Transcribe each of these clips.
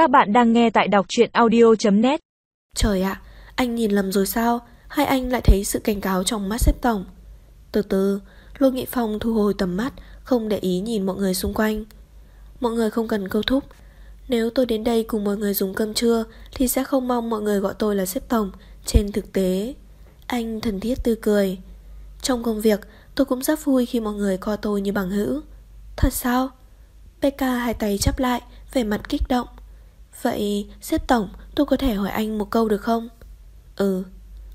Các bạn đang nghe tại đọc truyện audio.net Trời ạ, anh nhìn lầm rồi sao? Hay anh lại thấy sự cảnh cáo trong mắt xếp tổng? Từ từ, Lô Nghị Phong thu hồi tầm mắt, không để ý nhìn mọi người xung quanh. Mọi người không cần câu thúc. Nếu tôi đến đây cùng mọi người dùng cơm trưa thì sẽ không mong mọi người gọi tôi là xếp tổng. Trên thực tế, anh thần thiết tươi cười. Trong công việc, tôi cũng rất vui khi mọi người coi tôi như bằng hữu. Thật sao? PK hai tay chắp lại, vẻ mặt kích động. Vậy, xếp tổng, tôi có thể hỏi anh một câu được không? Ừ,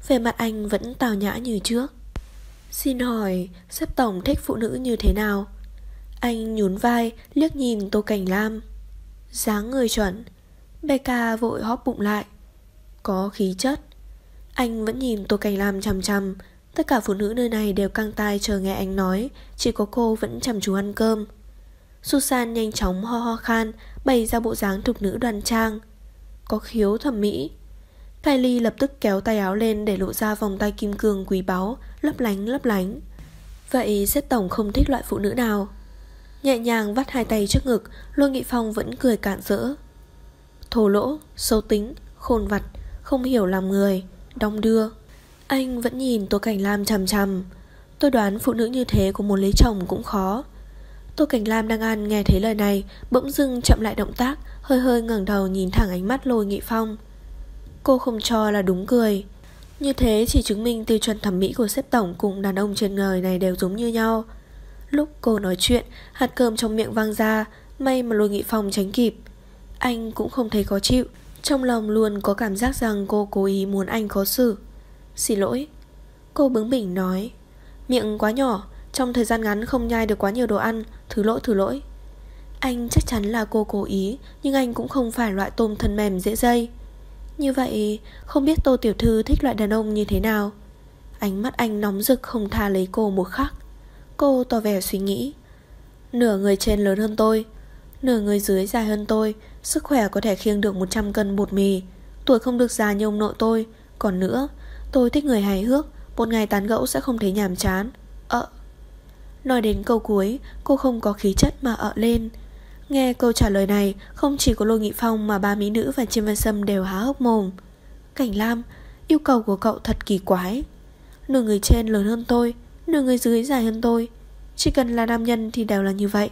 về mặt anh vẫn tào nhã như trước. Xin hỏi, xếp tổng thích phụ nữ như thế nào? Anh nhún vai, liếc nhìn Tô Cảnh Lam. dáng người chuẩn. Becca vội hóp bụng lại. Có khí chất. Anh vẫn nhìn Tô Cảnh Lam chằm chằm. Tất cả phụ nữ nơi này đều căng tai chờ nghe anh nói. Chỉ có cô vẫn chăm chú ăn cơm. Susan nhanh chóng ho ho khan, bày ra bộ dáng thục nữ đoàn trang. Có khiếu thẩm mỹ. Kylie lập tức kéo tay áo lên để lộ ra vòng tay kim cương quý báu, lấp lánh lấp lánh. Vậy xếp tổng không thích loại phụ nữ nào? Nhẹ nhàng vắt hai tay trước ngực, Lôi Nghị Phong vẫn cười cạn rỡ. Thổ lỗ, sâu tính, khôn vặt, không hiểu làm người, đong đưa. Anh vẫn nhìn Tô Cảnh Lam chằm chằm. Tôi đoán phụ nữ như thế của muốn lấy chồng cũng khó. Tô Cảnh Lam đang ăn nghe thấy lời này, bỗng dưng chậm lại động tác, hơi hơi ngẩng đầu nhìn thẳng ánh mắt Lôi Nghị Phong. Cô không cho là đúng cười. Như thế chỉ chứng minh tiêu chuẩn thẩm mỹ của xếp tổng cùng đàn ông trên người này đều giống như nhau. Lúc cô nói chuyện, hạt cơm trong miệng vang ra, may mà Lôi Nghị Phong tránh kịp. Anh cũng không thấy khó chịu, trong lòng luôn có cảm giác rằng cô cố ý muốn anh khó xử. Xin lỗi. Cô bướng bỉnh nói. Miệng quá nhỏ, trong thời gian ngắn không nhai được quá nhiều đồ ăn, Thứ lỗi thứ lỗi. Anh chắc chắn là cô cố ý, Nhưng anh cũng không phải loại tôm thân mềm dễ dây. Như vậy, Không biết Tô Tiểu Thư thích loại đàn ông như thế nào? Ánh mắt anh nóng rực không tha lấy cô một khắc. Cô tỏ vẻ suy nghĩ. Nửa người trên lớn hơn tôi, Nửa người dưới dài hơn tôi, Sức khỏe có thể khiêng được 100 cân bột mì. Tuổi không được già như ông nội tôi. Còn nữa, Tôi thích người hài hước, Một ngày tán gẫu sẽ không thấy nhàm chán. Ờ Nói đến câu cuối, Cô không có khí chất mà ợ lên. Nghe câu trả lời này, Không chỉ có Lô Nghị Phong mà ba mỹ nữ và Chiêm Văn Sâm đều há hốc mồm. Cảnh Lam, Yêu cầu của cậu thật kỳ quái. Nửa người trên lớn hơn tôi, Nửa người dưới dài hơn tôi. Chỉ cần là nam nhân thì đều là như vậy.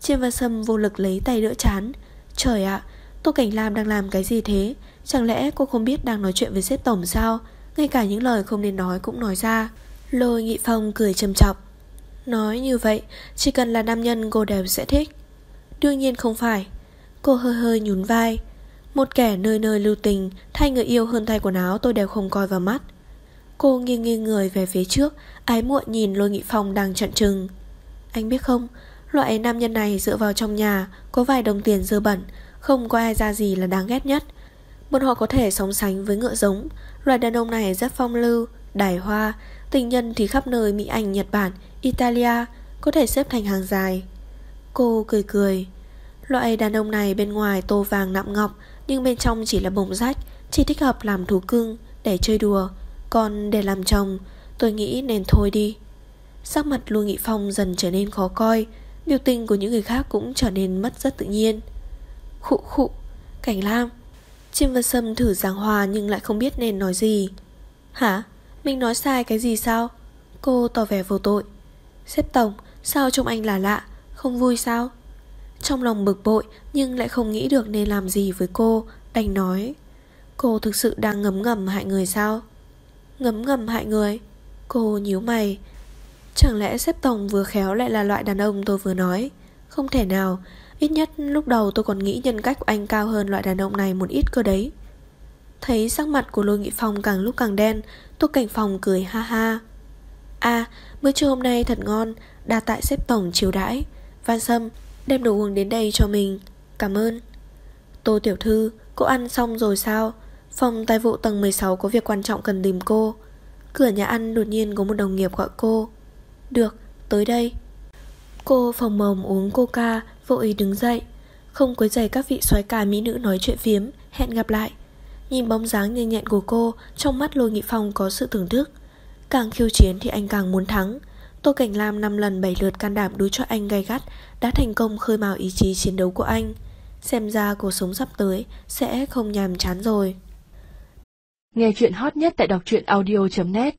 Chiêm Văn Sâm vô lực lấy tay đỡ chán. Trời ạ Tô Cảnh Lam đang làm cái gì thế? Chẳng lẽ cô không biết đang nói chuyện với sếp tổng sao? Ngay cả những lời không nên nói cũng nói ra. Lôi Nghị Phong cười châm trọng. Nói như vậy Chỉ cần là nam nhân cô đều sẽ thích. Đương nhiên không phải. Cô hơi hơi nhún vai. Một kẻ nơi nơi lưu tình Thay người yêu hơn thay quần áo tôi đều không coi vào mắt. Cô nghiêng nghiêng người về phía trước Ái muộn nhìn Lôi Nghị Phong đang trận trừng. Anh biết không Loại nam nhân này dựa vào trong nhà Có vài đồng tiền dơ bẩn Không có ai ra gì là đáng ghét nhất. Bọn họ có thể sống sánh với ngựa giống. Loại đàn ông này rất phong lưu Đài hoa Tình nhân thì khắp nơi Mỹ Anh, Nhật Bản, Italia Có thể xếp thành hàng dài. Cô cười cười. Loại đàn ông này bên ngoài tô vàng nạm ngọc, Nhưng bên trong chỉ là bồng rách, Chỉ thích hợp làm thú cưng Để chơi đùa. Còn để làm chồng, Tôi nghĩ nên thôi đi. Sắc mặt Lưu Nghị Phong dần trở nên khó coi, Biểu tình của những người khác cũng trở nên mất rất tự nhiên. Khụ khụ, Cảnh Lam Chim và Sâm thử giảng hòa nhưng lại không biết nên nói gì. Hả? Mình nói sai cái gì sao? Cô tỏ vẻ vô tội. Xếp tổng, sao trông anh là lạ? Không vui sao? Trong lòng bực bội nhưng lại không nghĩ được nên làm gì với cô Đành nói. Cô thực sự đang ngấm ngầm hại người sao? Ngấm ngầm hại người? Cô nhíu mày. Chẳng lẽ xếp tổng vừa khéo lại là loại đàn ông tôi vừa nói? Không thể nào. Ít nhất lúc đầu tôi còn nghĩ nhân cách của anh cao hơn loại đàn ông này một ít cơ đấy. Thấy sắc mặt của Lôi Nghị Phong càng lúc càng đen tôi Cảnh phòng cười ha ha. À bữa trưa hôm nay thật ngon Đa tại xếp tổng chiều đãi. Văn Sâm đem đồ uống đến đây cho mình. Cảm ơn. Tô Tiểu Thư cô ăn xong rồi sao? Phòng tài vụ tầng 16 có việc quan trọng cần tìm cô. Cửa nhà ăn đột nhiên có một đồng nghiệp gọi cô. Được, tới đây. Cô phòng mồm uống coca Vội đứng dậy. Không quấy giày các vị soái ca mỹ nữ nói chuyện phiếm Hẹn gặp lại. Nhìn bóng dáng nhanh nhẹn của cô Trong mắt Lôi Nghị Phong có sự thưởng thức. Càng khiêu chiến thì anh càng muốn thắng. Tô Cảnh Lam 5 lần 7 lượt can đảm đối cho anh gay gắt, Đã thành công khơi mào ý chí chiến đấu của anh. Xem ra cuộc sống sắp tới Sẽ không nhàm chán rồi. Nghe chuyện hot nhất tại đọc truyện audio.net